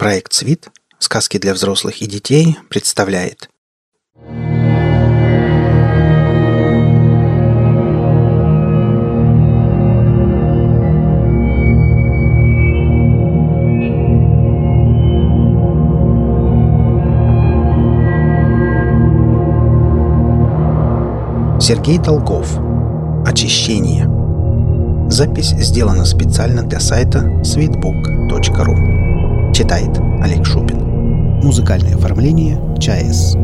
Проект «Свит. Сказки для взрослых и детей» представляет. Сергей Долгов Очищение. Запись сделана специально для сайта sweetbook.ru Читает Олег Шубин Музыкальное оформление ЧАЭС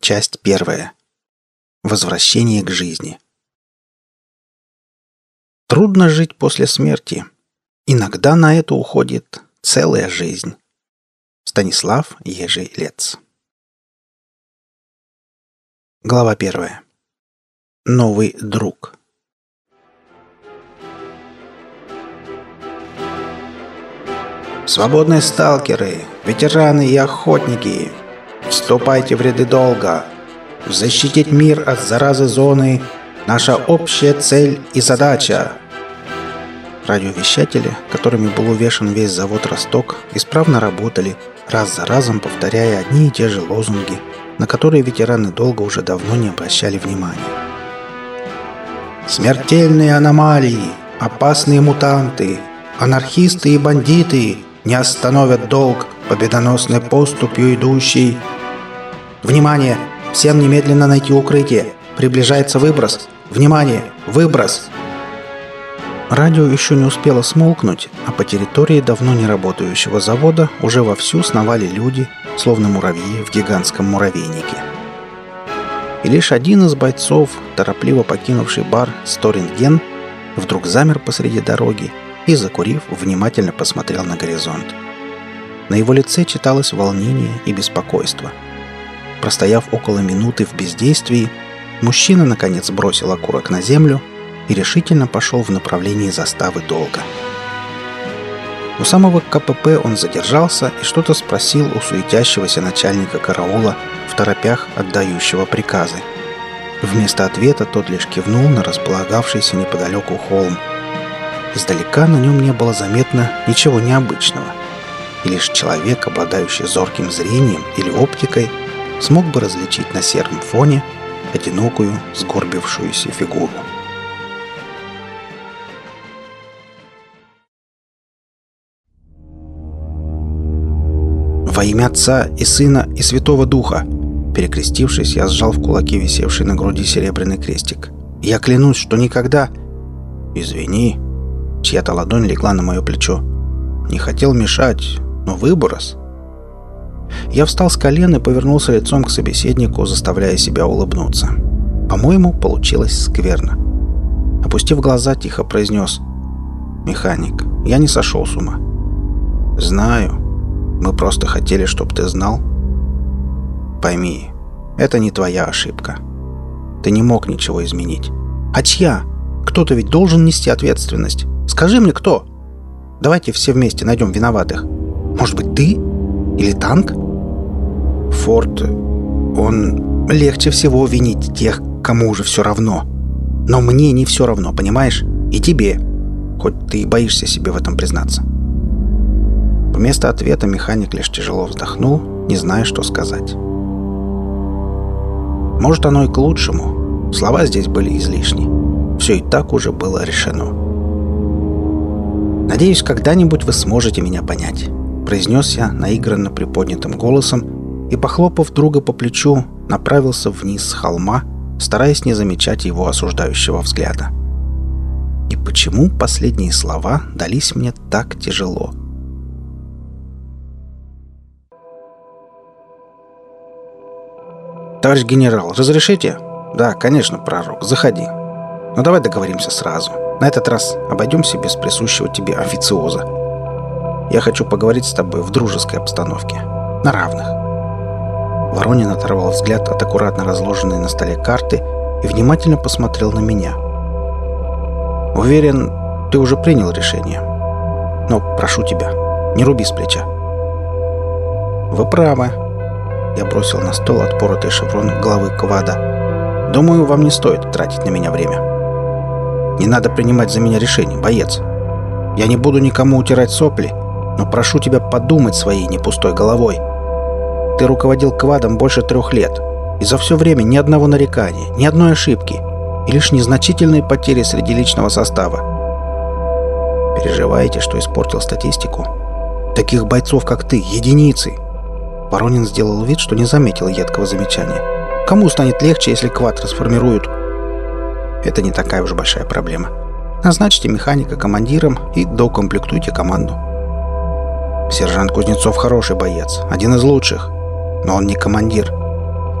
Часть первая. Возвращение к жизни. Трудно жить после смерти. Иногда на это уходит целая жизнь. Станислав Ежелец. Глава первая. Новый друг. Свободные сталкеры, ветераны и охотники, вступайте в ряды долга. Защитить мир от заразы зоны – наша общая цель и задача. Радиовещатели, которыми был увешан весь завод «Росток», исправно работали, раз за разом повторяя одни и те же лозунги – на которые ветераны долго уже давно не обращали внимания. Смертельные аномалии, опасные мутанты, анархисты и бандиты не остановят долг победоносной поступью идущий. Внимание! Всем немедленно найти укрытие. Приближается выброс. Внимание! Выброс! Радио еще не успело смолкнуть, а по территории давно не работающего завода уже вовсю сновали люди, словно муравьи в гигантском муравейнике. И лишь один из бойцов, торопливо покинувший бар «Сторинген», вдруг замер посреди дороги и, закурив, внимательно посмотрел на горизонт. На его лице читалось волнение и беспокойство. Простояв около минуты в бездействии, мужчина наконец бросил окурок на землю – и решительно пошел в направлении заставы долга. У самого КПП он задержался и что-то спросил у суетящегося начальника караула, в торопях отдающего приказы. Вместо ответа тот лишь кивнул на располагавшийся неподалеку холм. Издалека на нем не было заметно ничего необычного. И лишь человек, обладающий зорким зрением или оптикой, смог бы различить на сером фоне одинокую, сгорбившуюся фигуру. «Во имя Отца и Сына и Святого Духа!» Перекрестившись, я сжал в кулаки висевший на груди серебряный крестик. «Я клянусь, что никогда...» «Извини...» Чья-то ладонь легла на мое плечо. «Не хотел мешать, но выброс...» Я встал с колен и повернулся лицом к собеседнику, заставляя себя улыбнуться. По-моему, получилось скверно. Опустив глаза, тихо произнес. «Механик, я не сошел с ума». «Знаю», мы просто хотели, чтобы ты знал. Пойми, это не твоя ошибка. Ты не мог ничего изменить. А чья? Кто-то ведь должен нести ответственность. Скажи мне, кто? Давайте все вместе найдем виноватых. Может быть, ты? Или танк? Форд, он... Легче всего винить тех, кому уже все равно. Но мне не все равно, понимаешь? И тебе. Хоть ты и боишься себе в этом признаться. Вместо ответа механик лишь тяжело вздохнул, не зная, что сказать. Может, оно и к лучшему. Слова здесь были излишни. Все и так уже было решено. «Надеюсь, когда-нибудь вы сможете меня понять», — произнес я наигранно приподнятым голосом и, похлопав друга по плечу, направился вниз с холма, стараясь не замечать его осуждающего взгляда. И почему последние слова дались мне так тяжело? — «Товарищ генерал, разрешите?» «Да, конечно, пророк. Заходи. Но ну, давай договоримся сразу. На этот раз обойдемся без присущего тебе официоза. Я хочу поговорить с тобой в дружеской обстановке. На равных». Воронин оторвал взгляд от аккуратно разложенной на столе карты и внимательно посмотрел на меня. «Уверен, ты уже принял решение. Но прошу тебя, не руби с плеча». «Вы правы», я бросил на стол отпоротый шеврон головы Квада. Думаю, вам не стоит тратить на меня время. Не надо принимать за меня решение, боец. Я не буду никому утирать сопли, но прошу тебя подумать своей не пустой головой. Ты руководил квадом больше трех лет, и за все время ни одного нарекания, ни одной ошибки, и лишь незначительные потери среди личного состава. Переживаете, что испортил статистику? Таких бойцов, как ты, единицы. Воронин сделал вид, что не заметил едкого замечания. Кому станет легче, если квад расформируют? Это не такая уж большая проблема. Назначьте механика командиром и доукомплектуйте команду. Сержант Кузнецов хороший боец, один из лучших. Но он не командир.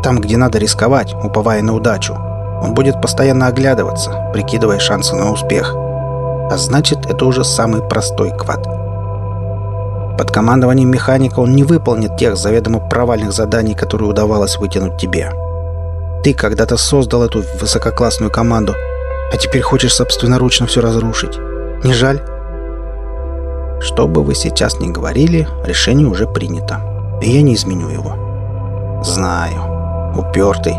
Там, где надо рисковать, уповая на удачу, он будет постоянно оглядываться, прикидывая шансы на успех. А значит, это уже самый простой квад. Под командованием механика он не выполнит тех заведомо провальных заданий, которые удавалось вытянуть тебе. Ты когда-то создал эту высококлассную команду, а теперь хочешь собственноручно все разрушить. Не жаль? Что бы вы сейчас ни говорили, решение уже принято. И я не изменю его. Знаю. Упертый.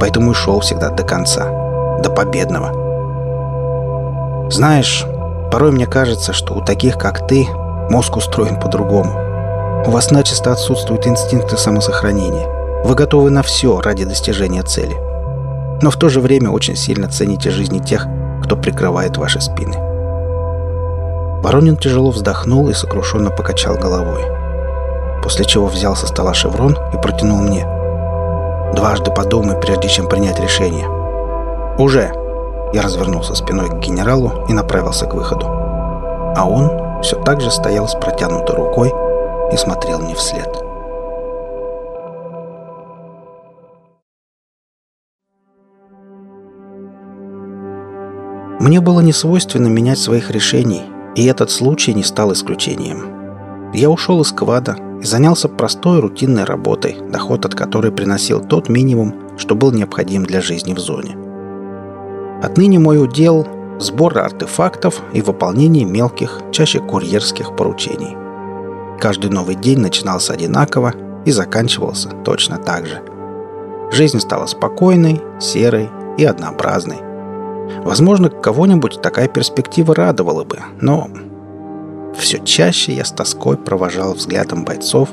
Поэтому и шел всегда до конца. До победного. Знаешь, порой мне кажется, что у таких, как ты, мозг устроен по-другому. У вас начисто отсутствуют инстинкты самосохранения. Вы готовы на все ради достижения цели. Но в то же время очень сильно цените жизни тех, кто прикрывает ваши спины. Воронин тяжело вздохнул и сокрушенно покачал головой. После чего взял со стола шеврон и протянул мне. «Дважды подумай, прежде чем принять решение». «Уже!» Я развернулся спиной к генералу и направился к выходу. А он все так же стоял с протянутой рукой и смотрел мне вслед. Мне было не свойственно менять своих решений, и этот случай не стал исключением. Я ушел из квада и занялся простой рутинной работой, доход от которой приносил тот минимум, что был необходим для жизни в зоне. Отныне мой удел – сбор артефактов и выполнение мелких, чаще курьерских поручений. Каждый новый день начинался одинаково и заканчивался точно так же. Жизнь стала спокойной, серой и однообразной. Возможно, кого-нибудь такая перспектива радовала бы, но все чаще я с тоской провожал взглядом бойцов,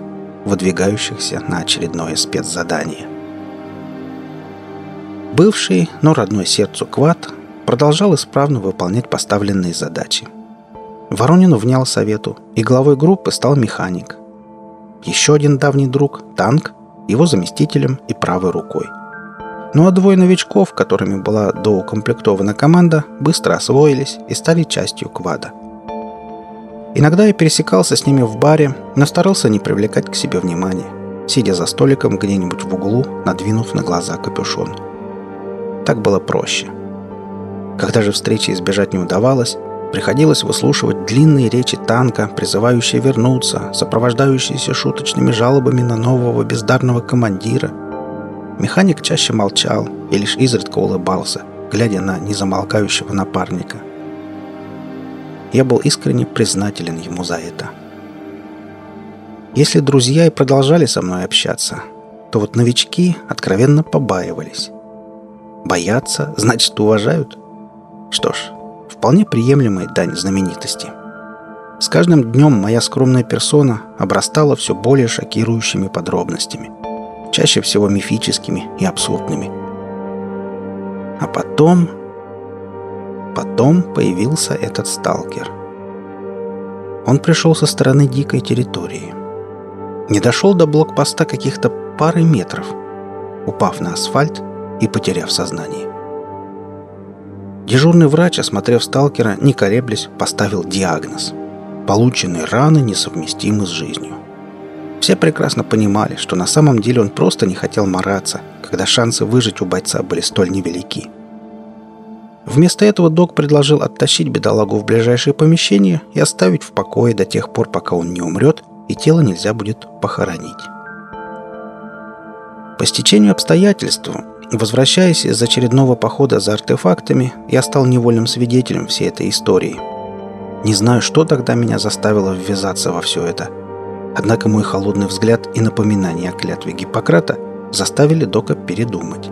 выдвигающихся на очередное спецзадание. Бывший, но родной сердцу Квад продолжал исправно выполнять поставленные задачи. Воронину внял совету, и главой группы стал механик. Еще один давний друг, танк, его заместителем и правой рукой – ну а двое новичков, которыми была доукомплектована команда, быстро освоились и стали частью квада. Иногда я пересекался с ними в баре, но старался не привлекать к себе внимания, сидя за столиком где-нибудь в углу, надвинув на глаза капюшон. Так было проще. Когда же встречи избежать не удавалось, приходилось выслушивать длинные речи танка, призывающие вернуться, сопровождающиеся шуточными жалобами на нового бездарного командира – Механик чаще молчал и лишь изредка улыбался, глядя на незамолкающего напарника. Я был искренне признателен ему за это. Если друзья и продолжали со мной общаться, то вот новички откровенно побаивались. Боятся, значит, уважают. Что ж, вполне приемлемая дань знаменитости. С каждым днем моя скромная персона обрастала все более шокирующими подробностями – чаще всего мифическими и абсурдными. А потом... Потом появился этот сталкер. Он пришел со стороны дикой территории. Не дошел до блокпоста каких-то пары метров, упав на асфальт и потеряв сознание. Дежурный врач, осмотрев сталкера, не колеблясь, поставил диагноз. Полученные раны несовместимы с жизнью. Все прекрасно понимали, что на самом деле он просто не хотел мараться, когда шансы выжить у бойца были столь невелики. Вместо этого док предложил оттащить бедолагу в ближайшее помещение и оставить в покое до тех пор, пока он не умрет и тело нельзя будет похоронить. По стечению обстоятельств, возвращаясь из очередного похода за артефактами, я стал невольным свидетелем всей этой истории. Не знаю, что тогда меня заставило ввязаться во все это – Однако мой холодный взгляд и напоминание о клятве Гиппократа заставили Дока передумать.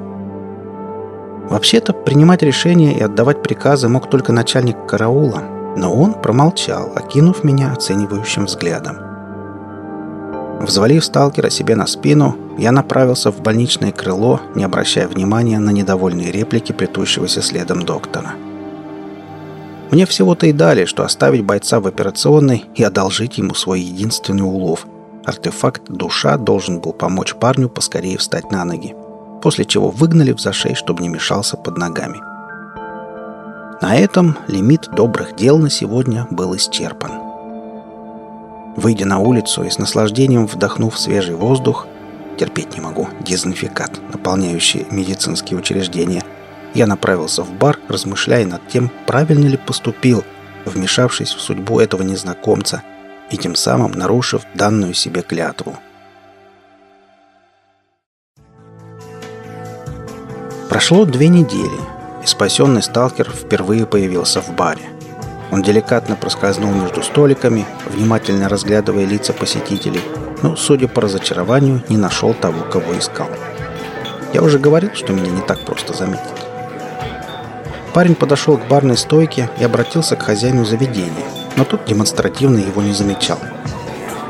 Вообще-то принимать решения и отдавать приказы мог только начальник караула, но он промолчал, окинув меня оценивающим взглядом. Взвалив сталкера себе на спину, я направился в больничное крыло, не обращая внимания на недовольные реплики плетущегося следом доктора. Мне всего-то и дали, что оставить бойца в операционной и одолжить ему свой единственный улов. Артефакт «Душа» должен был помочь парню поскорее встать на ноги, после чего выгнали в зашей, чтобы не мешался под ногами. На этом лимит добрых дел на сегодня был исчерпан. Выйдя на улицу и с наслаждением вдохнув свежий воздух, терпеть не могу, дезинфекат, наполняющий медицинские учреждения, я направился в бар, размышляя над тем, правильно ли поступил, вмешавшись в судьбу этого незнакомца и тем самым нарушив данную себе клятву. Прошло две недели, и спасенный сталкер впервые появился в баре. Он деликатно проскользнул между столиками, внимательно разглядывая лица посетителей, но, судя по разочарованию, не нашел того, кого искал. Я уже говорил, что меня не так просто заметить. Парень подошел к барной стойке и обратился к хозяину заведения, но тот демонстративно его не замечал.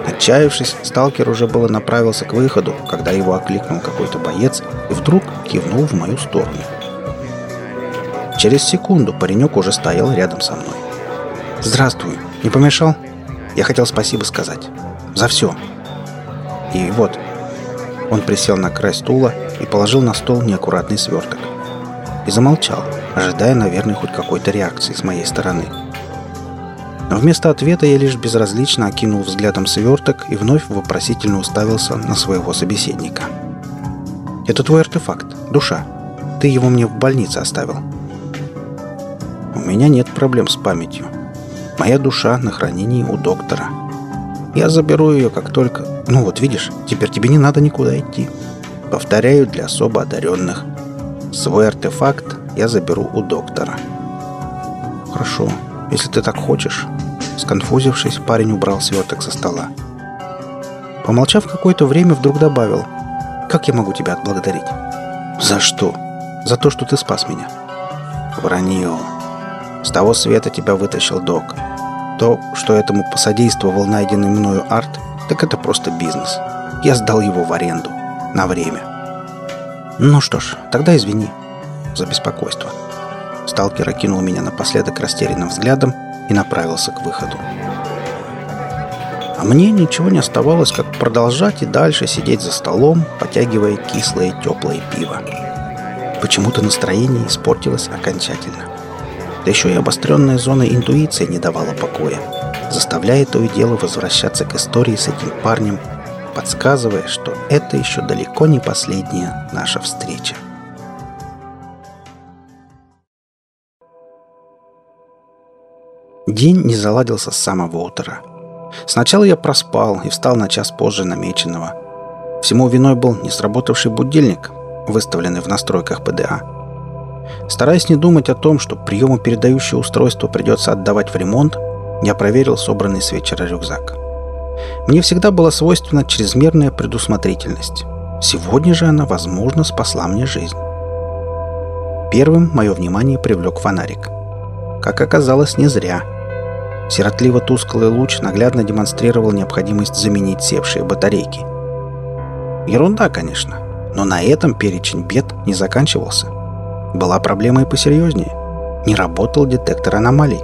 Отчаявшись, сталкер уже было направился к выходу, когда его окликнул какой-то боец и вдруг кивнул в мою сторону. Через секунду паренек уже стоял рядом со мной. «Здравствуй. Не помешал? Я хотел спасибо сказать. За все. И вот». Он присел на край стула и положил на стол неаккуратный сверток. И замолчал, ожидая, наверное, хоть какой-то реакции с моей стороны. Но вместо ответа я лишь безразлично окинул взглядом сверток и вновь вопросительно уставился на своего собеседника. «Это твой артефакт, душа. Ты его мне в больнице оставил». «У меня нет проблем с памятью. Моя душа на хранении у доктора. Я заберу ее, как только... Ну вот, видишь, теперь тебе не надо никуда идти. Повторяю, для особо одаренных. Свой артефакт я заберу у доктора. Хорошо, если ты так хочешь. Сконфузившись, парень убрал сверток со стола. Помолчав какое-то время, вдруг добавил. «Как я могу тебя отблагодарить?» «За что?» «За то, что ты спас меня». «Вранье. С того света тебя вытащил док. То, что этому посодействовал найденный мною арт, так это просто бизнес. Я сдал его в аренду. На время. Ну что ж, тогда извини за беспокойство. Сталкер окинул меня напоследок растерянным взглядом и направился к выходу. А мне ничего не оставалось, как продолжать и дальше сидеть за столом, потягивая кислое теплое пиво. Почему-то настроение испортилось окончательно. Да еще и обостренная зона интуиции не давала покоя, заставляя то и дело возвращаться к истории с этим парнем, подсказывая, что это еще далеко не последняя наша встреча. День не заладился с самого утра. Сначала я проспал и встал на час позже намеченного. Всему виной был не сработавший будильник, выставленный в настройках ПДА – Стараясь не думать о том, что приемопередающее устройство придется отдавать в ремонт, я проверил собранный с вечера рюкзак. Мне всегда была свойственна чрезмерная предусмотрительность. Сегодня же она, возможно, спасла мне жизнь. Первым мое внимание привлек фонарик. Как оказалось, не зря. Сиротливо тусклый луч наглядно демонстрировал необходимость заменить севшие батарейки. Ерунда, конечно, но на этом перечень бед не заканчивался была проблема и посерьезнее. Не работал детектор аномалий.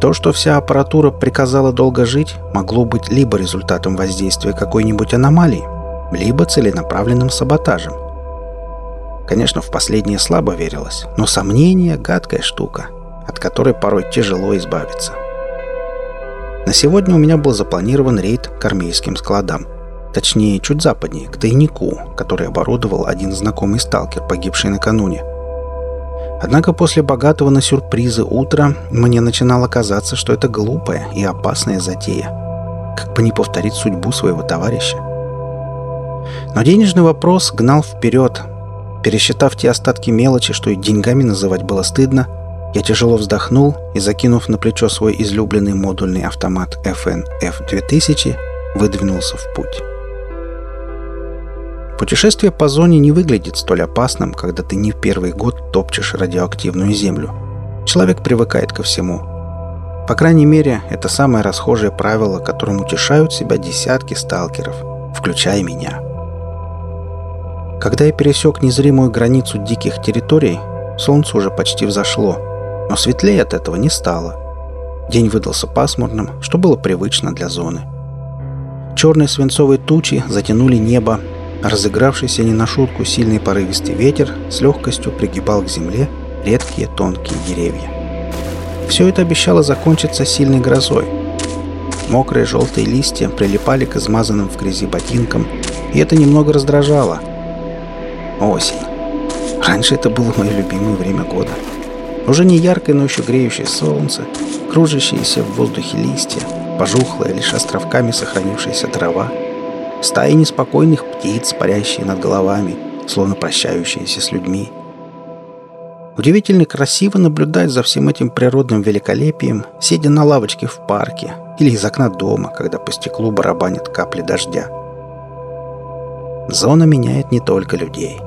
То, что вся аппаратура приказала долго жить, могло быть либо результатом воздействия какой-нибудь аномалии, либо целенаправленным саботажем. Конечно, в последнее слабо верилось, но сомнение – гадкая штука, от которой порой тяжело избавиться. На сегодня у меня был запланирован рейд к армейским складам – Точнее, чуть западнее, к тайнику, который оборудовал один знакомый сталкер, погибший накануне. Однако после богатого на сюрпризы утра мне начинало казаться, что это глупая и опасная затея. Как бы не повторить судьбу своего товарища. Но денежный вопрос гнал вперед. Пересчитав те остатки мелочи, что и деньгами называть было стыдно, я тяжело вздохнул и, закинув на плечо свой излюбленный модульный автомат FN F2000, выдвинулся в путь. Путешествие по зоне не выглядит столь опасным, когда ты не в первый год топчешь радиоактивную землю. Человек привыкает ко всему. По крайней мере, это самое расхожее правило, которым утешают себя десятки сталкеров, включая меня. Когда я пересек незримую границу диких территорий, солнце уже почти взошло, но светлее от этого не стало. День выдался пасмурным, что было привычно для зоны. Черные свинцовые тучи затянули небо, Разыгравшийся не на шутку сильный порывистый ветер с легкостью пригибал к земле редкие тонкие деревья. Все это обещало закончиться сильной грозой. Мокрые желтые листья прилипали к измазанным в грязи ботинкам, и это немного раздражало. Осень. Раньше это было мое любимое время года. Уже не яркое, но еще греющее солнце, кружащиеся в воздухе листья, пожухлая лишь островками сохранившаяся трава — стаи неспокойных птиц, парящие над головами, словно прощающиеся с людьми. Удивительно красиво наблюдать за всем этим природным великолепием, сидя на лавочке в парке или из окна дома, когда по стеклу барабанят капли дождя. Зона меняет не только людей.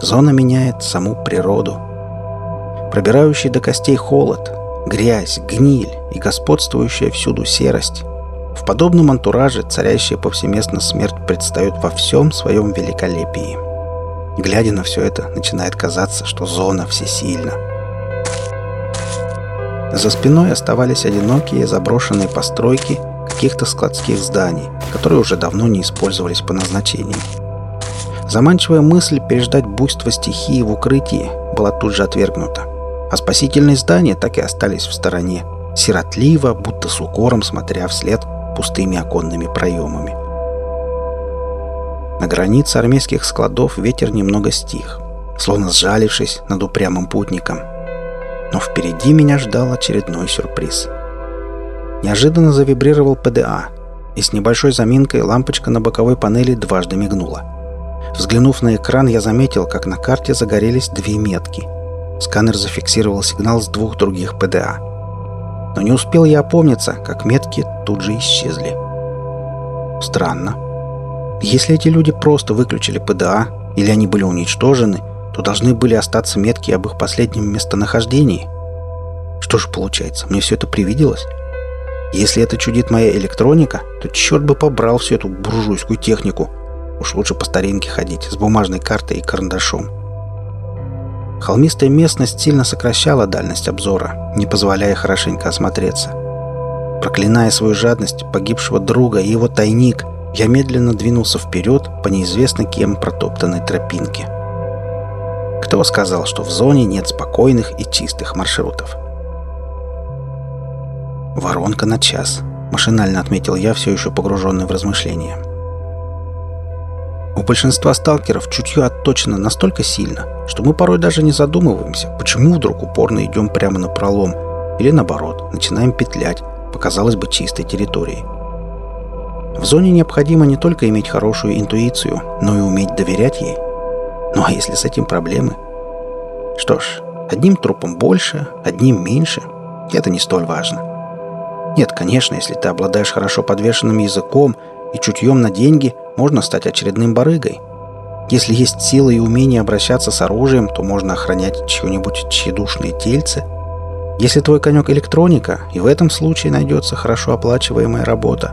Зона меняет саму природу. Пробирающий до костей холод, грязь, гниль и господствующая всюду серость в подобном антураже царящая повсеместно смерть предстает во всем своем великолепии. Глядя на все это, начинает казаться, что зона всесильна. За спиной оставались одинокие заброшенные постройки каких-то складских зданий, которые уже давно не использовались по назначению. Заманчивая мысль переждать буйство стихии в укрытии была тут же отвергнута, а спасительные здания так и остались в стороне, сиротливо, будто с укором смотря вслед пустыми оконными проемами. На границе армейских складов ветер немного стих, словно сжалившись над упрямым путником. Но впереди меня ждал очередной сюрприз. Неожиданно завибрировал ПДА, и с небольшой заминкой лампочка на боковой панели дважды мигнула. Взглянув на экран, я заметил, как на карте загорелись две метки. Сканер зафиксировал сигнал с двух других ПДА – но не успел я опомниться, как метки тут же исчезли. Странно. Если эти люди просто выключили ПДА, или они были уничтожены, то должны были остаться метки об их последнем местонахождении. Что же получается, мне все это привиделось? Если это чудит моя электроника, то черт бы побрал всю эту буржуйскую технику. Уж лучше по старинке ходить, с бумажной картой и карандашом. Холмистая местность сильно сокращала дальность обзора, не позволяя хорошенько осмотреться. Проклиная свою жадность погибшего друга и его тайник, я медленно двинулся вперед по неизвестно кем протоптанной тропинке. Кто сказал, что в зоне нет спокойных и чистых маршрутов? «Воронка на час», — машинально отметил я, все еще погруженный в размышления. У большинства сталкеров чутье отточено настолько сильно, что мы порой даже не задумываемся, почему вдруг упорно идем прямо на пролом, или наоборот, начинаем петлять по, казалось бы, чистой территории. В зоне необходимо не только иметь хорошую интуицию, но и уметь доверять ей. Ну а если с этим проблемы? Что ж, одним трупом больше, одним меньше – это не столь важно. Нет, конечно, если ты обладаешь хорошо подвешенным языком и чутьем на деньги, можно стать очередным барыгой. Если есть силы и умение обращаться с оружием, то можно охранять чье-нибудь тщедушное тельце. Если твой конек электроника, и в этом случае найдется хорошо оплачиваемая работа.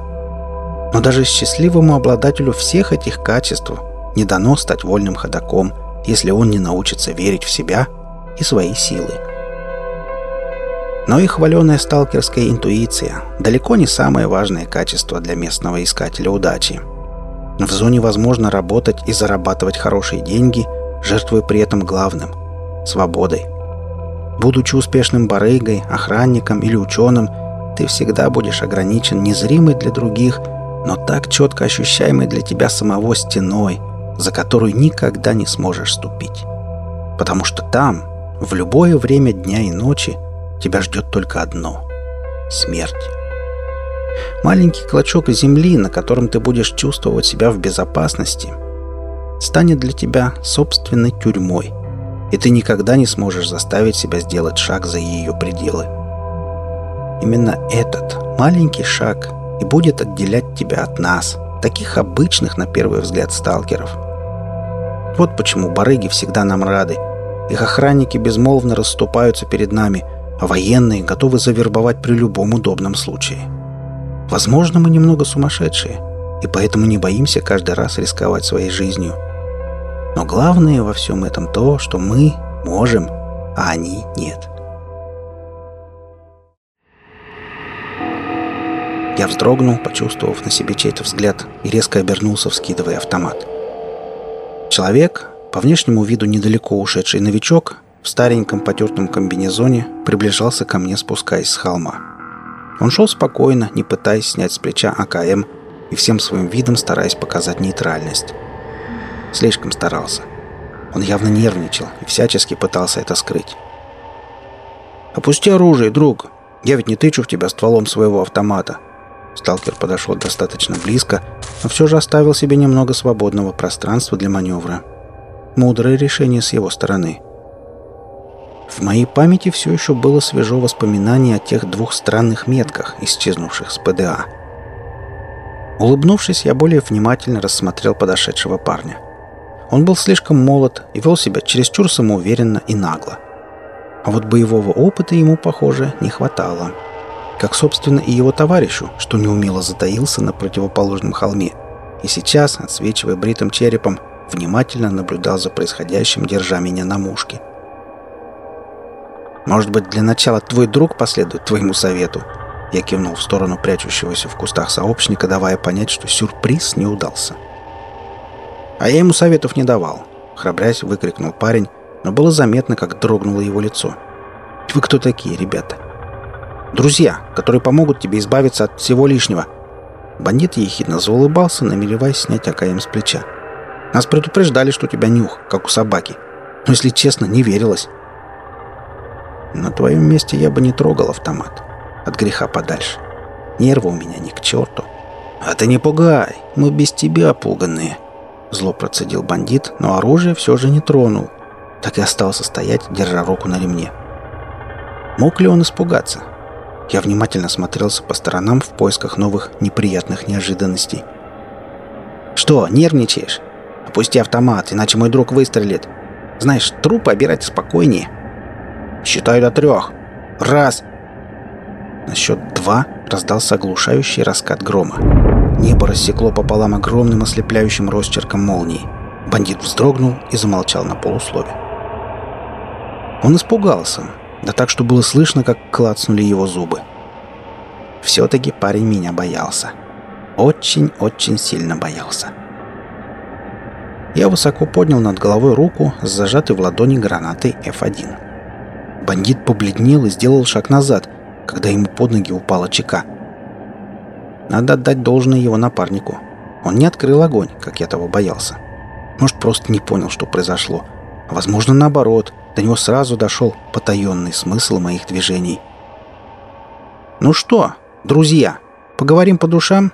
Но даже счастливому обладателю всех этих качеств не дано стать вольным ходаком, если он не научится верить в себя и свои силы. Но и хваленая сталкерская интуиция далеко не самое важное качество для местного искателя удачи – в зоне возможно работать и зарабатывать хорошие деньги, жертвуя при этом главным – свободой. Будучи успешным барыгой, охранником или ученым, ты всегда будешь ограничен незримой для других, но так четко ощущаемой для тебя самого стеной, за которую никогда не сможешь ступить. Потому что там, в любое время дня и ночи, тебя ждет только одно – смерть. Маленький клочок земли, на котором ты будешь чувствовать себя в безопасности, станет для тебя собственной тюрьмой, и ты никогда не сможешь заставить себя сделать шаг за ее пределы. Именно этот маленький шаг и будет отделять тебя от нас, таких обычных на первый взгляд сталкеров. Вот почему барыги всегда нам рады. Их охранники безмолвно расступаются перед нами, а военные готовы завербовать при любом удобном случае. Возможно, мы немного сумасшедшие, и поэтому не боимся каждый раз рисковать своей жизнью. Но главное во всем этом то, что мы можем, а они нет. Я вздрогнул, почувствовав на себе чей-то взгляд, и резко обернулся, вскидывая автомат. Человек, по внешнему виду недалеко ушедший новичок, в стареньком потертом комбинезоне приближался ко мне, спускаясь с холма. Он шел спокойно, не пытаясь снять с плеча АКМ и всем своим видом стараясь показать нейтральность. Слишком старался. Он явно нервничал и всячески пытался это скрыть. «Опусти оружие, друг! Я ведь не тычу в тебя стволом своего автомата!» Сталкер подошел достаточно близко, но все же оставил себе немного свободного пространства для маневра. Мудрое решение с его стороны. В моей памяти все еще было свежо воспоминание о тех двух странных метках, исчезнувших с ПДА. Улыбнувшись, я более внимательно рассмотрел подошедшего парня. Он был слишком молод и вел себя чересчур самоуверенно и нагло. А вот боевого опыта ему, похоже, не хватало. — как, собственно, и его товарищу, что неумело затаился на противоположном холме, и сейчас, отсвечивая бритым черепом, внимательно наблюдал за происходящим, держа меня на мушке. «Может быть, для начала твой друг последует твоему совету?» Я кивнул в сторону прячущегося в кустах сообщника, давая понять, что сюрприз не удался. «А я ему советов не давал», — храбрясь выкрикнул парень, но было заметно, как дрогнуло его лицо. «Вы кто такие, ребята?» Друзья, которые помогут тебе избавиться от всего лишнего». Бандит ехидно заулыбался, намереваясь снять АКМ с плеча. «Нас предупреждали, что у тебя нюх, как у собаки. Но, если честно, не верилось». «На твоем месте я бы не трогал автомат. От греха подальше. Нервы у меня ни к черту». «А ты не пугай, мы без тебя пуганные», — зло процедил бандит, но оружие все же не тронул. Так и остался стоять, держа руку на ремне. Мог ли он испугаться? Я внимательно смотрелся по сторонам в поисках новых неприятных неожиданностей. «Что, нервничаешь? Опусти автомат, иначе мой друг выстрелит. Знаешь, трупы обирать спокойнее. Считаю до трех. Раз!» На счет два раздался оглушающий раскат грома. Небо рассекло пополам огромным ослепляющим росчерком молнии. Бандит вздрогнул и замолчал на полуслове. Он испугался, да так, что было слышно, как клацнули его зубы. Все-таки парень меня боялся. Очень-очень сильно боялся. Я высоко поднял над головой руку с зажатой в ладони гранатой F1. Бандит побледнел и сделал шаг назад, когда ему под ноги упала чека. Надо отдать должное его напарнику. Он не открыл огонь, как я того боялся. Может, просто не понял, что произошло. возможно, наоборот — до него сразу дошел потаенный смысл моих движений. «Ну что, друзья, поговорим по душам?»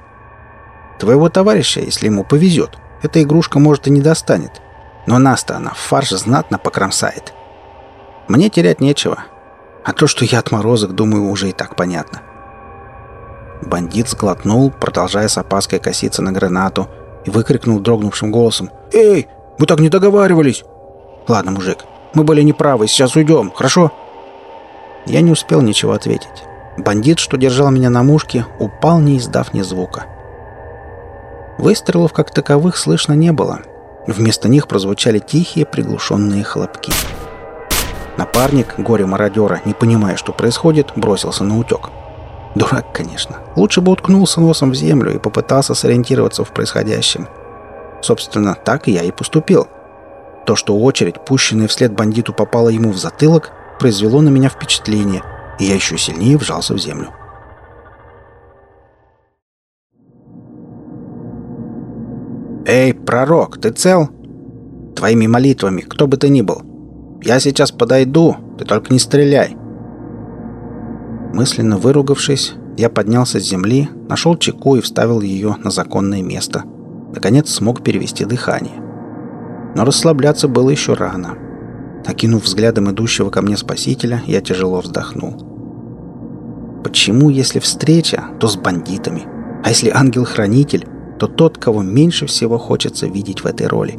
«Твоего товарища, если ему повезет, эта игрушка, может, и не достанет. Но нас-то она в фарш знатно покромсает. Мне терять нечего. А то, что я отморозок, думаю, уже и так понятно». Бандит сглотнул, продолжая с опаской коситься на гранату, и выкрикнул дрогнувшим голосом. «Эй, мы так не договаривались!» «Ладно, мужик, мы были неправы, сейчас уйдем, хорошо?» Я не успел ничего ответить. Бандит, что держал меня на мушке, упал, не издав ни звука. Выстрелов как таковых слышно не было. Вместо них прозвучали тихие приглушенные хлопки. Напарник, горе-мародера, не понимая, что происходит, бросился на утек. Дурак, конечно. Лучше бы уткнулся носом в землю и попытался сориентироваться в происходящем. Собственно, так я и поступил. То, что очередь, пущенная вслед бандиту, попала ему в затылок, произвело на меня впечатление, и я еще сильнее вжался в землю. «Эй, пророк, ты цел?» «Твоими молитвами, кто бы ты ни был. Я сейчас подойду, ты только не стреляй». Мысленно выругавшись, я поднялся с земли, нашел чеку и вставил ее на законное место. Наконец смог перевести дыхание. Но расслабляться было еще рано. Окинув взглядом идущего ко мне спасителя, я тяжело вздохнул. Почему, если встреча, то с бандитами? А если ангел-хранитель, то тот, кого меньше всего хочется видеть в этой роли?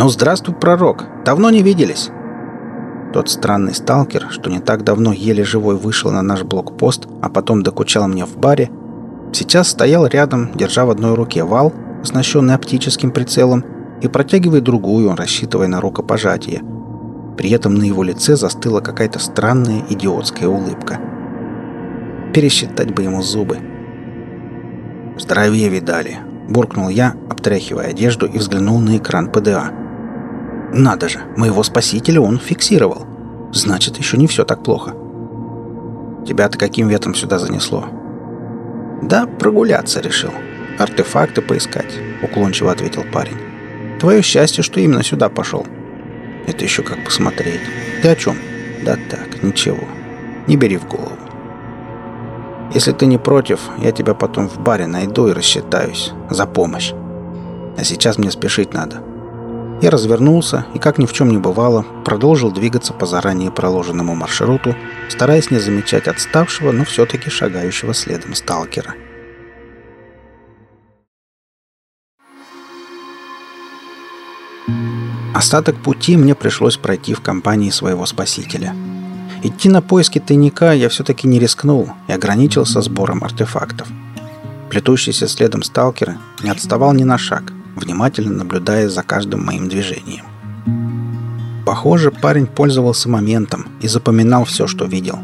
«Ну, здравствуй, пророк! Давно не виделись!» Тот странный сталкер, что не так давно еле живой вышел на наш блокпост, а потом докучал мне в баре, сейчас стоял рядом, держа в одной руке вал, оснащенный оптическим прицелом, и протягивая другую, рассчитывая на рукопожатие. При этом на его лице застыла какая-то странная идиотская улыбка. Пересчитать бы ему зубы. «Здоровее видали», — буркнул я, обтряхивая одежду и взглянул на экран ПДА. «Надо же, моего спасителя он фиксировал. Значит, еще не все так плохо». «Тебя-то каким ветром сюда занесло?» «Да, прогуляться решил. Артефакты поискать», — уклончиво ответил парень. Твое счастье, что именно сюда пошел. Это еще как посмотреть. Ты о чем? Да так, ничего. Не бери в голову. Если ты не против, я тебя потом в баре найду и рассчитаюсь. За помощь. А сейчас мне спешить надо. Я развернулся и, как ни в чем не бывало, продолжил двигаться по заранее проложенному маршруту, стараясь не замечать отставшего, но все-таки шагающего следом сталкера. — Остаток пути мне пришлось пройти в компании своего спасителя. Идти на поиски тайника я все-таки не рискнул и ограничился сбором артефактов. Плетущийся следом сталкер не отставал ни на шаг, внимательно наблюдая за каждым моим движением. Похоже, парень пользовался моментом и запоминал все, что видел.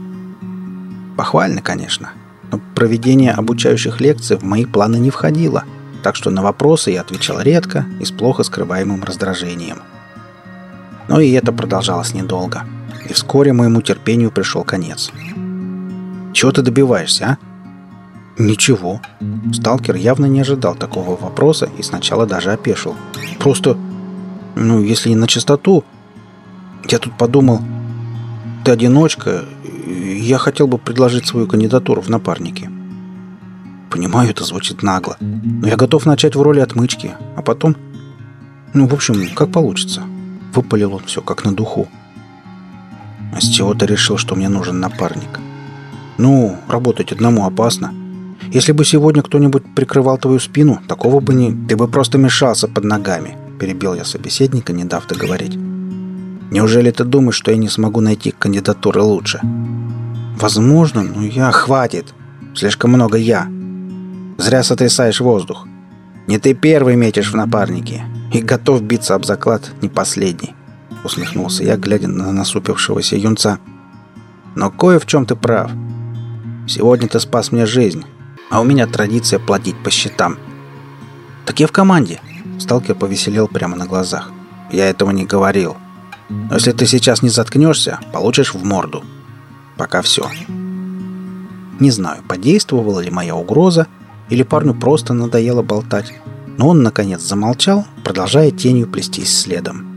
Похвально, конечно, но проведение обучающих лекций в мои планы не входило, так что на вопросы я отвечал редко и с плохо скрываемым раздражением – но и это продолжалось недолго. И вскоре моему терпению пришел конец. «Чего ты добиваешься, а?» «Ничего». Сталкер явно не ожидал такого вопроса и сначала даже опешил. «Просто, ну, если не на чистоту, я тут подумал, ты одиночка, я хотел бы предложить свою кандидатуру в напарники». Понимаю, это звучит нагло, но я готов начать в роли отмычки, а потом... Ну, в общем, как получится. Выпалил он все как на духу. А с чего ты решил, что мне нужен напарник? Ну, работать одному опасно. Если бы сегодня кто-нибудь прикрывал твою спину, такого бы не... Ты бы просто мешался под ногами. Перебил я собеседника, не дав договорить. Неужели ты думаешь, что я не смогу найти кандидатуры лучше? Возможно, но я... Хватит. Слишком много я. Зря сотрясаешь воздух. Не ты первый метишь в напарники и готов биться об заклад не последний», — усмехнулся я, глядя на насупившегося юнца. «Но кое в чем ты прав. Сегодня ты спас мне жизнь, а у меня традиция платить по счетам». «Так я в команде», — сталкер повеселел прямо на глазах. «Я этого не говорил. Но если ты сейчас не заткнешься, получишь в морду. Пока все». Не знаю, подействовала ли моя угроза, или парню просто надоело болтать, но он, наконец, замолчал, продолжая тенью плестись следом.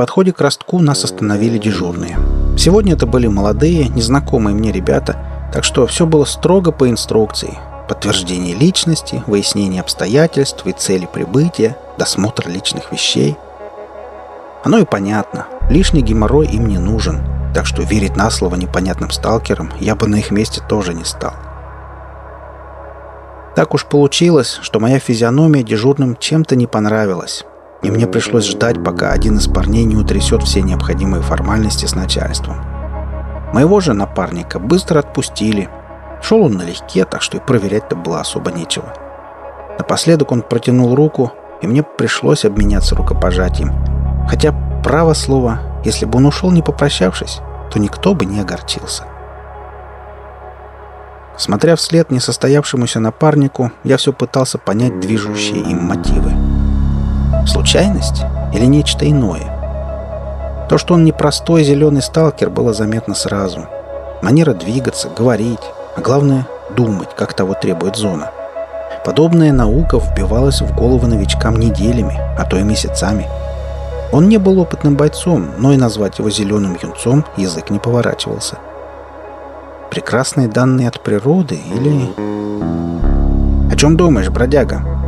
Подходе к ростку нас остановили дежурные. Сегодня это были молодые, незнакомые мне ребята, так что все было строго по инструкции. Подтверждение личности, выяснение обстоятельств и цели прибытия, досмотр личных вещей. Оно и понятно. Лишний геморрой им не нужен – так что верить на слово непонятным сталкерам я бы на их месте тоже не стал. Так уж получилось, что моя физиономия дежурным чем-то не понравилась, и мне пришлось ждать, пока один из парней не утрясет все необходимые формальности с начальством. Моего же напарника быстро отпустили. Шел он налегке, так что и проверять-то было особо нечего. Напоследок он протянул руку, и мне пришлось обменяться рукопожатием. Хотя, право слово, если бы он ушел не попрощавшись, то никто бы не огорчился. Смотря вслед несостоявшемуся напарнику, я все пытался понять движущие им мотивы. Случайность или нечто иное? То, что он непростой зеленый сталкер, было заметно сразу. Манера двигаться, говорить, а главное — думать, как того требует зона. Подобная наука вбивалась в головы новичкам неделями, а то и месяцами — он не был опытным бойцом, но и назвать его зеленым юнцом язык не поворачивался. Прекрасные данные от природы или... «О чем думаешь, бродяга?»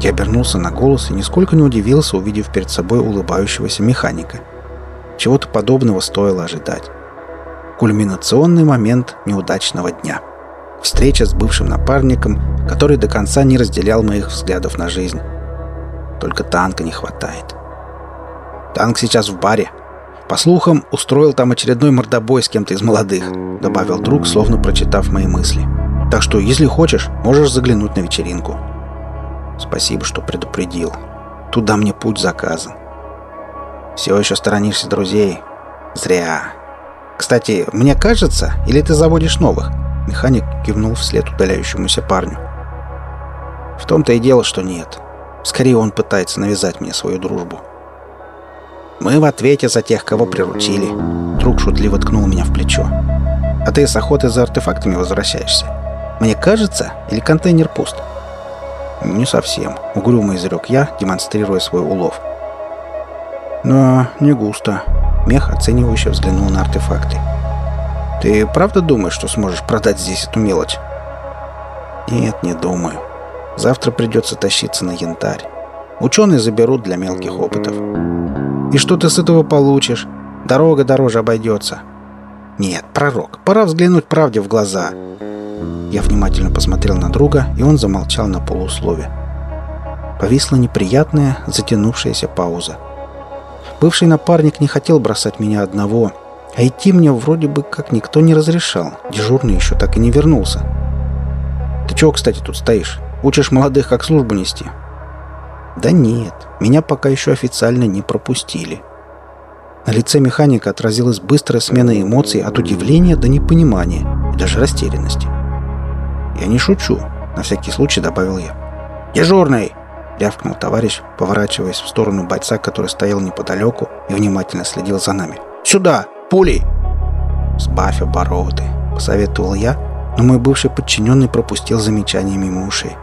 Я обернулся на голос и нисколько не удивился, увидев перед собой улыбающегося механика. Чего-то подобного стоило ожидать. Кульминационный момент неудачного дня – Встреча с бывшим напарником, который до конца не разделял моих взглядов на жизнь. Только танка не хватает. Танк сейчас в баре. По слухам, устроил там очередной мордобой с кем-то из молодых, добавил друг, словно прочитав мои мысли. Так что, если хочешь, можешь заглянуть на вечеринку. Спасибо, что предупредил. Туда мне путь заказан. Все еще сторонишься друзей? Зря. Кстати, мне кажется, или ты заводишь новых? Механик кивнул вслед удаляющемуся парню. В том-то и дело, что нет. Скорее он пытается навязать мне свою дружбу. Мы в ответе за тех, кого приручили. Друг шутливо ткнул меня в плечо. А ты с охоты за артефактами возвращаешься. Мне кажется, или контейнер пуст? Не совсем, угрюмо изрек я, демонстрируя свой улов. Но не густо. Мех оценивающе взглянул на артефакты. Ты правда думаешь, что сможешь продать здесь эту мелочь? Нет, не думаю. Завтра придется тащиться на янтарь. Ученые заберут для мелких опытов. И что ты с этого получишь? Дорога дороже обойдется. Нет, пророк, пора взглянуть правде в глаза. Я внимательно посмотрел на друга, и он замолчал на полуслове. Повисла неприятная, затянувшаяся пауза. Бывший напарник не хотел бросать меня одного, а идти мне вроде бы как никто не разрешал. Дежурный еще так и не вернулся. «Ты чего, кстати, тут стоишь? Учишь молодых, как службу нести?» «Да нет, меня пока еще официально не пропустили». На лице механика отразилась быстрая смена эмоций от удивления до непонимания и даже растерянности. «Я не шучу», — на всякий случай добавил я. «Дежурный!» — рявкнул товарищ, поворачиваясь в сторону бойца, который стоял неподалеку и внимательно следил за нами. «Сюда! Пулей!» «Сбавь обороты», — посоветовал я, но мой бывший подчиненный пропустил замечание мимо ушей.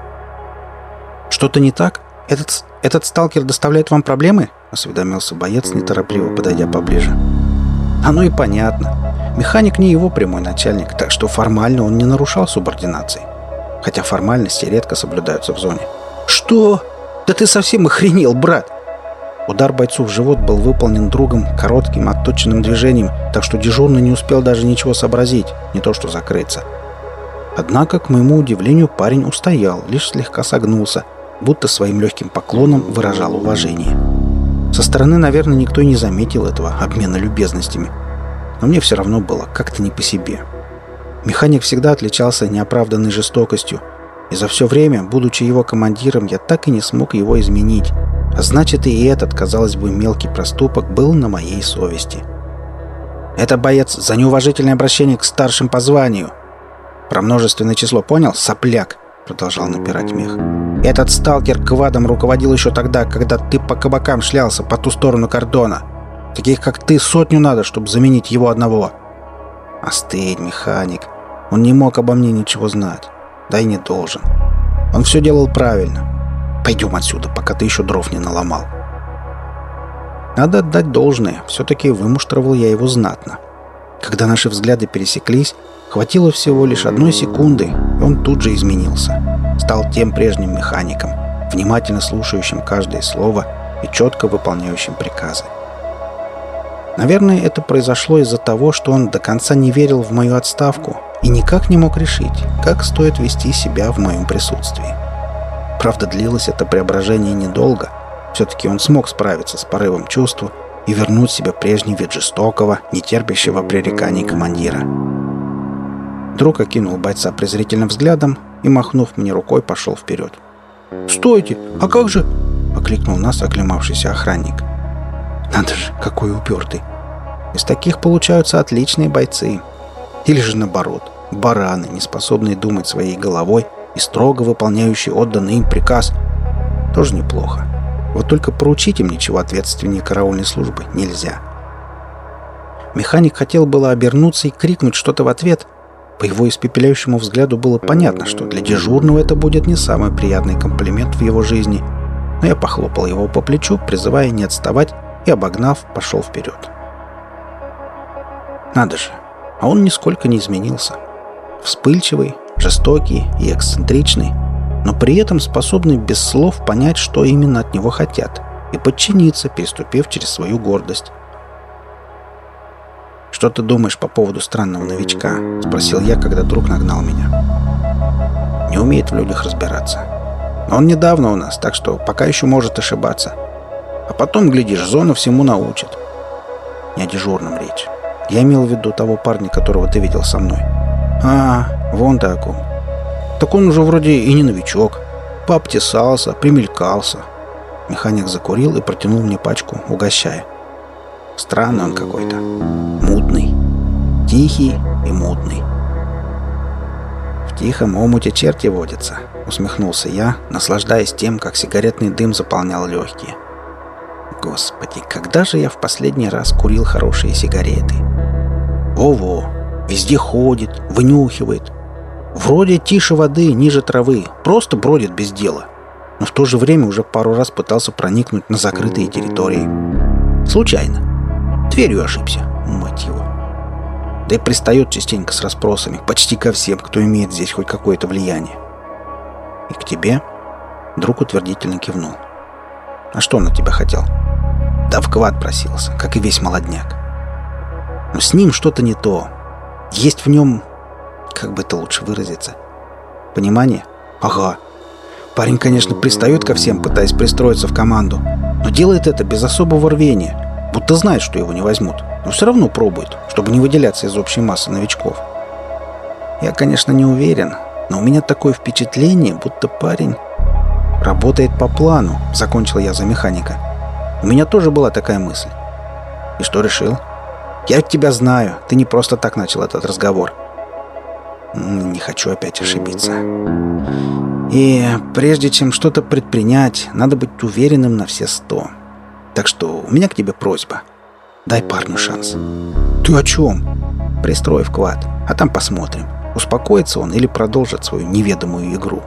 «Что-то не так? Этот, этот сталкер доставляет вам проблемы?» — осведомился боец, неторопливо подойдя поближе. «Оно и понятно. Механик не его прямой начальник, так что формально он не нарушал субординации. Хотя формальности редко соблюдаются в зоне. «Что? Да ты совсем охренел, брат!» Удар бойцу в живот был выполнен другом коротким отточенным движением, так что дежурный не успел даже ничего сообразить, не то что закрыться. Однако, к моему удивлению, парень устоял, лишь слегка согнулся, будто своим легким поклоном выражал уважение. Со стороны, наверное, никто и не заметил этого обмена любезностями – но мне все равно было как-то не по себе. Механик всегда отличался неоправданной жестокостью, и за все время, будучи его командиром, я так и не смог его изменить. А значит, и этот, казалось бы, мелкий проступок был на моей совести. «Это боец за неуважительное обращение к старшим по званию». «Про множественное число понял, сопляк?» — продолжал напирать мех. «Этот сталкер квадом руководил еще тогда, когда ты по кабакам шлялся по ту сторону кордона. Таких, как ты, сотню надо, чтобы заменить его одного. Остынь, механик. Он не мог обо мне ничего знать. Да и не должен. Он все делал правильно. Пойдем отсюда, пока ты еще дров не наломал. Надо отдать должное. Все-таки вымуштровал я его знатно. Когда наши взгляды пересеклись, хватило всего лишь одной секунды, и он тут же изменился. Стал тем прежним механиком, внимательно слушающим каждое слово и четко выполняющим приказы. Наверное, это произошло из-за того, что он до конца не верил в мою отставку и никак не мог решить, как стоит вести себя в моем присутствии. Правда, длилось это преображение недолго. Все-таки он смог справиться с порывом чувства и вернуть себе прежний вид жестокого, нетерпящего пререканий командира. Друг окинул бойца презрительным взглядом и, махнув мне рукой, пошел вперед. «Стойте! А как же...» — окликнул нас оклемавшийся охранник — надо же, какой упертый. Из таких получаются отличные бойцы. Или же наоборот, бараны, не способные думать своей головой и строго выполняющие отданный им приказ. Тоже неплохо. Вот только поручить им ничего ответственнее караульной службы нельзя. Механик хотел было обернуться и крикнуть что-то в ответ. По его испепеляющему взгляду было понятно, что для дежурного это будет не самый приятный комплимент в его жизни. Но я похлопал его по плечу, призывая не отставать и, обогнав, пошел вперед. Надо же, а он нисколько не изменился. Вспыльчивый, жестокий и эксцентричный, но при этом способный без слов понять, что именно от него хотят, и подчиниться, переступив через свою гордость. «Что ты думаешь по поводу странного новичка?» — спросил я, когда друг нагнал меня. «Не умеет в людях разбираться. Но он недавно у нас, так что пока еще может ошибаться. А потом, глядишь, зона всему научит. Не о дежурном речь. Я имел в виду того парня, которого ты видел со мной. А, вон ты о. Так он уже вроде и не новичок. Пообтесался, примелькался. Механик закурил и протянул мне пачку, угощая. Странный он какой-то. Мутный. Тихий и мутный. В тихом омуте черти водятся, усмехнулся я, наслаждаясь тем, как сигаретный дым заполнял легкие. Господи, когда же я в последний раз курил хорошие сигареты? Во-во, везде ходит, вынюхивает. Вроде тише воды, ниже травы, просто бродит без дела. Но в то же время уже пару раз пытался проникнуть на закрытые территории. Случайно. Дверью ошибся, мать его. Да и пристает частенько с расспросами почти ко всем, кто имеет здесь хоть какое-то влияние. И к тебе? Друг утвердительно кивнул. А что он от тебя хотел? Да в квад просился, как и весь молодняк. Но с ним что-то не то. Есть в нем... Как бы это лучше выразиться? Понимание? Ага. Парень, конечно, пристает ко всем, пытаясь пристроиться в команду, но делает это без особого рвения, будто знает, что его не возьмут, но все равно пробует, чтобы не выделяться из общей массы новичков. Я, конечно, не уверен, но у меня такое впечатление, будто парень работает по плану, закончил я за механика. У меня тоже была такая мысль. И что решил? Я тебя знаю. Ты не просто так начал этот разговор. Не хочу опять ошибиться. И прежде чем что-то предпринять, надо быть уверенным на все сто. Так что у меня к тебе просьба. Дай парню шанс. Ты о чем? Пристрой в квад, а там посмотрим, успокоится он или продолжит свою неведомую игру.